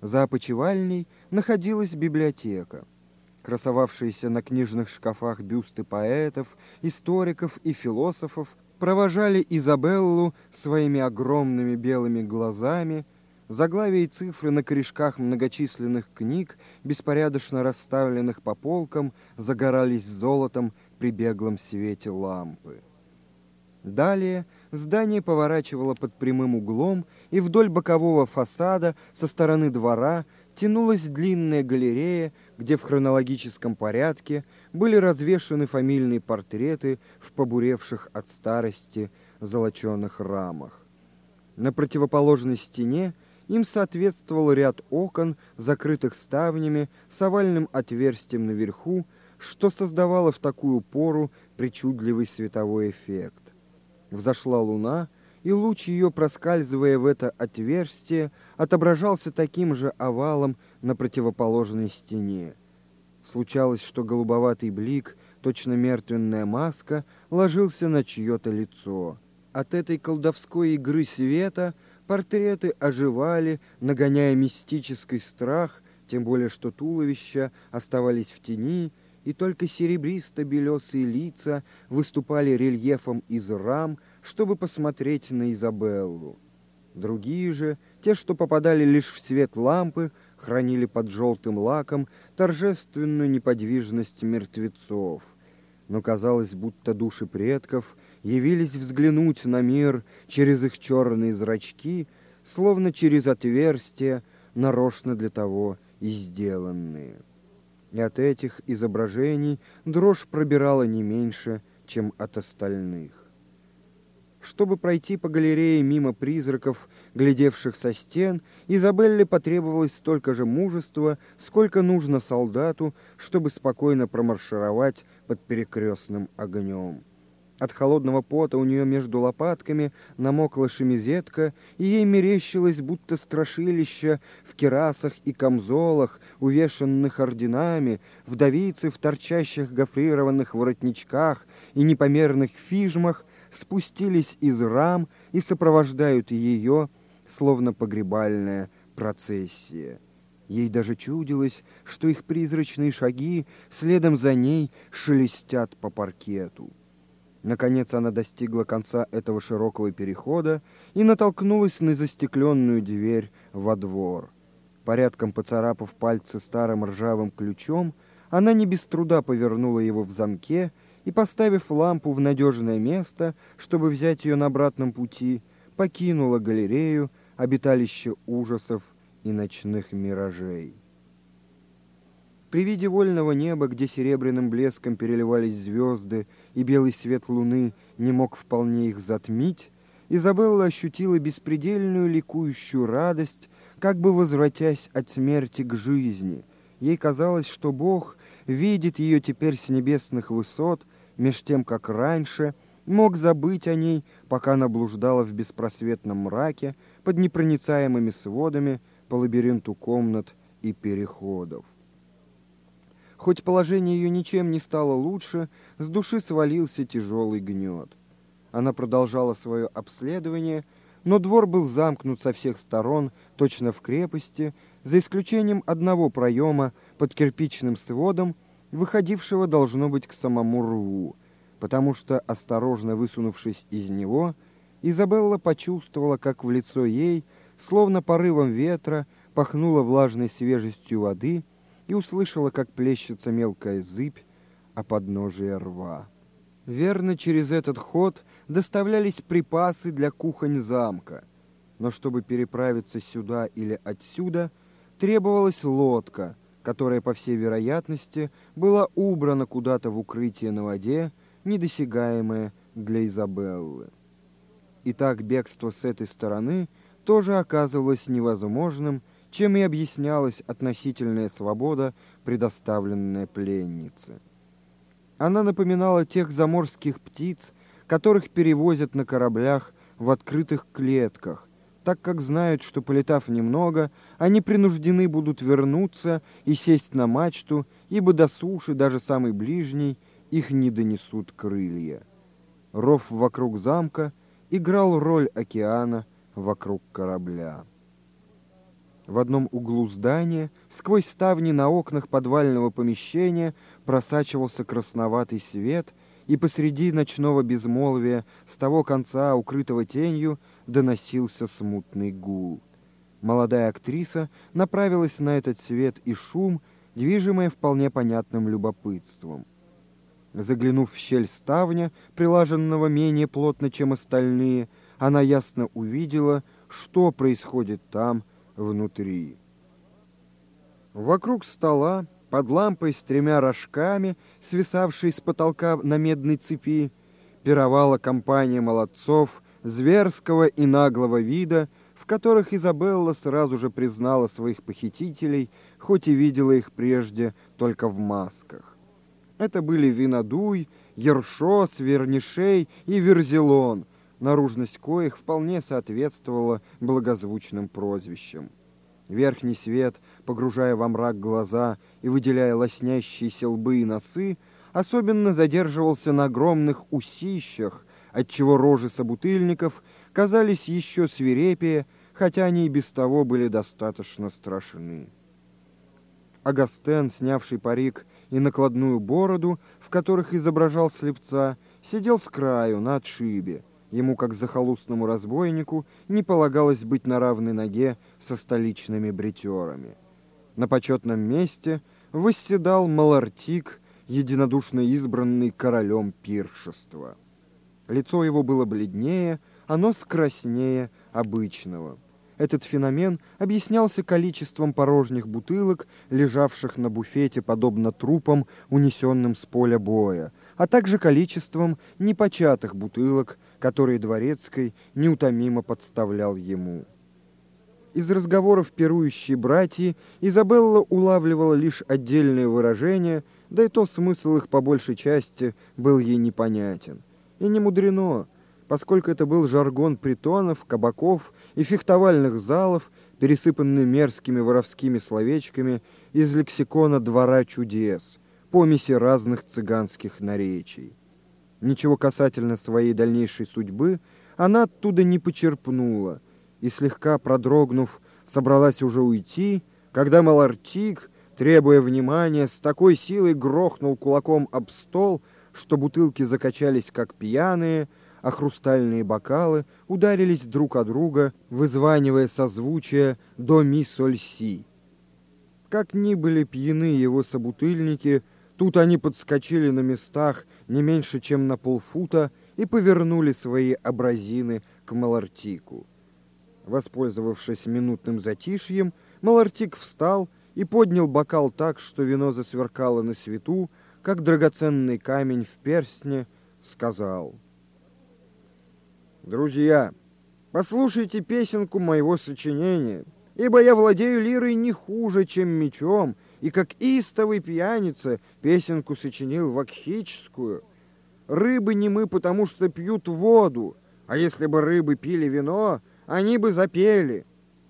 За опочивальней находилась библиотека. Красовавшиеся на книжных шкафах бюсты поэтов, историков и философов провожали Изабеллу своими огромными белыми глазами, заглавия и цифры на корешках многочисленных книг, беспорядочно расставленных по полкам, загорались золотом при беглом свете лампы. Далее здание поворачивало под прямым углом, и вдоль бокового фасада со стороны двора тянулась длинная галерея, где в хронологическом порядке были развешаны фамильные портреты в побуревших от старости золоченых рамах. На противоположной стене им соответствовал ряд окон, закрытых ставнями, с овальным отверстием наверху, что создавало в такую пору причудливый световой эффект. Взошла луна, и луч ее, проскальзывая в это отверстие, отображался таким же овалом на противоположной стене. Случалось, что голубоватый блик, точно мертвенная маска, ложился на чье-то лицо. От этой колдовской игры света портреты оживали, нагоняя мистический страх, тем более что туловища оставались в тени, и только серебристо-белесые лица выступали рельефом из рам, чтобы посмотреть на Изабеллу. Другие же, те, что попадали лишь в свет лампы, хранили под желтым лаком торжественную неподвижность мертвецов. Но казалось, будто души предков явились взглянуть на мир через их черные зрачки, словно через отверстия, нарочно для того и сделанные. И от этих изображений дрожь пробирала не меньше, чем от остальных. Чтобы пройти по галерее мимо призраков, глядевших со стен, Изабелле потребовалось столько же мужества, сколько нужно солдату, чтобы спокойно промаршировать под перекрестным огнем. От холодного пота у нее между лопатками намокла шемизетка, и ей мерещилось, будто страшилища в керасах и камзолах, увешанных орденами, вдовицы в торчащих гофрированных воротничках и непомерных фижмах спустились из рам и сопровождают ее, словно погребальная процессия. Ей даже чудилось, что их призрачные шаги следом за ней шелестят по паркету. Наконец она достигла конца этого широкого перехода и натолкнулась на застекленную дверь во двор. Порядком поцарапав пальцы старым ржавым ключом, она не без труда повернула его в замке и, поставив лампу в надежное место, чтобы взять ее на обратном пути, покинула галерею, обиталище ужасов и ночных миражей. При виде вольного неба, где серебряным блеском переливались звезды, и белый свет луны не мог вполне их затмить, Изабелла ощутила беспредельную ликующую радость, как бы возвратясь от смерти к жизни. Ей казалось, что Бог видит ее теперь с небесных высот, меж тем, как раньше мог забыть о ней, пока она блуждала в беспросветном мраке под непроницаемыми сводами по лабиринту комнат и переходов. Хоть положение ее ничем не стало лучше, с души свалился тяжелый гнет. Она продолжала свое обследование, но двор был замкнут со всех сторон, точно в крепости, за исключением одного проема под кирпичным сводом, выходившего, должно быть, к самому рву, потому что, осторожно высунувшись из него, Изабелла почувствовала, как в лицо ей, словно порывом ветра, пахнуло влажной свежестью воды — и услышала, как плещется мелкая зыбь о подножие рва. Верно, через этот ход доставлялись припасы для кухонь замка, но чтобы переправиться сюда или отсюда, требовалась лодка, которая, по всей вероятности, была убрана куда-то в укрытие на воде, недосягаемое для Изабеллы. Итак, бегство с этой стороны тоже оказывалось невозможным чем и объяснялась относительная свобода, предоставленная пленнице. Она напоминала тех заморских птиц, которых перевозят на кораблях в открытых клетках, так как знают, что, полетав немного, они принуждены будут вернуться и сесть на мачту, ибо до суши, даже самой ближней, их не донесут крылья. Ров вокруг замка играл роль океана вокруг корабля. В одном углу здания, сквозь ставни на окнах подвального помещения, просачивался красноватый свет, и посреди ночного безмолвия, с того конца, укрытого тенью, доносился смутный гул. Молодая актриса направилась на этот свет и шум, движимая вполне понятным любопытством. Заглянув в щель ставня, прилаженного менее плотно, чем остальные, она ясно увидела, что происходит там, внутри. Вокруг стола, под лампой с тремя рожками, свисавшей с потолка на медной цепи, пировала компания молодцов зверского и наглого вида, в которых Изабелла сразу же признала своих похитителей, хоть и видела их прежде только в масках. Это были Винодуй, Ершо, Свернишей и Верзелон, наружность коих вполне соответствовала благозвучным прозвищам. Верхний свет, погружая во мрак глаза и выделяя лоснящиеся лбы и носы, особенно задерживался на огромных усищах, отчего рожи собутыльников казались еще свирепее, хотя они и без того были достаточно страшны. Агастен, снявший парик и накладную бороду, в которых изображал слепца, сидел с краю на отшибе, Ему, как захолустному разбойнику, не полагалось быть на равной ноге со столичными бритерами. На почетном месте восседал Малартик, единодушно избранный королем пиршества. Лицо его было бледнее, а нос краснее обычного. Этот феномен объяснялся количеством порожних бутылок, лежавших на буфете, подобно трупам, унесенным с поля боя, а также количеством непочатых бутылок, которые Дворецкой неутомимо подставлял ему. Из разговоров пирующей братьи Изабелла улавливала лишь отдельные выражения, да и то смысл их по большей части был ей непонятен. И не мудрено, поскольку это был жаргон притонов, кабаков и фехтовальных залов, пересыпанный мерзкими воровскими словечками из лексикона «Двора чудес», помеси разных цыганских наречий. Ничего касательно своей дальнейшей судьбы она оттуда не почерпнула и, слегка продрогнув, собралась уже уйти, когда Малартик, требуя внимания, с такой силой грохнул кулаком об стол, что бутылки закачались как пьяные, а хрустальные бокалы ударились друг о друга, вызванивая созвучие до ми соль си. Как ни были пьяны его собутыльники, тут они подскочили на местах не меньше, чем на полфута, и повернули свои абразины к Малартику. Воспользовавшись минутным затишьем, Малартик встал и поднял бокал так, что вино засверкало на свету, как драгоценный камень в перстне, сказал. «Друзья, послушайте песенку моего сочинения, ибо я владею лирой не хуже, чем мечом, и как истовый пьяница песенку сочинил вакхическую. Рыбы не мы, потому что пьют воду, а если бы рыбы пили вино, они бы запели.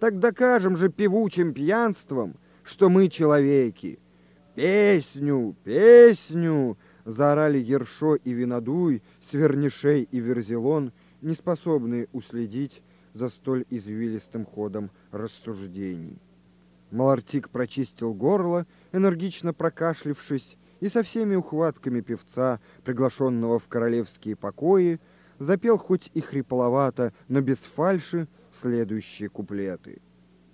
Так докажем же певучим пьянством, что мы человеки. Песню, песню! Заорали Ершо и Винодуй, Свернишей и Верзелон, не способные уследить за столь извилистым ходом рассуждений. Малартик прочистил горло, энергично прокашлившись, и со всеми ухватками певца, приглашенного в королевские покои, запел хоть и хрипловато, но без фальши следующие куплеты.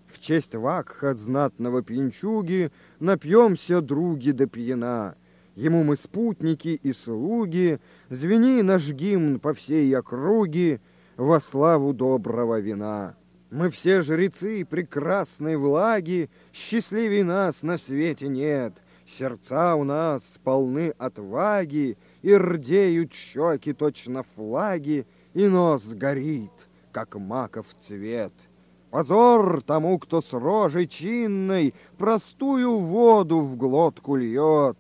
В честь вакха знатного пьянчуги напьемся, други, до пьяна. Ему мы спутники и слуги, звени наш гимн по всей округе во славу доброго вина. Мы все жрецы прекрасной влаги, Счастливей нас на свете нет. Сердца у нас полны отваги, И рдеют щеки точно флаги, И нос горит, как маков цвет. Позор тому, кто с рожей чинной Простую воду в глотку льет.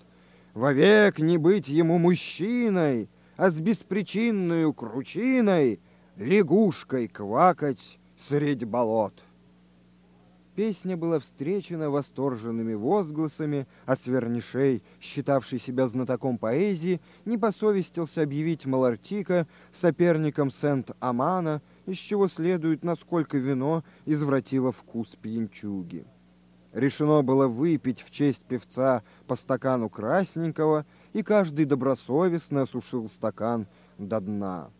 Вовек не быть ему мужчиной, А с беспричинную кручиной Лягушкой квакать средь болот. Песня была встречена восторженными возгласами, а Свернишей, считавший себя знатоком поэзии, не посовестился объявить Малартика соперником Сент-Амана из чего следует, насколько вино извратило вкус пьянчуги. Решено было выпить в честь певца по стакану красненького, и каждый добросовестно осушил стакан до дна.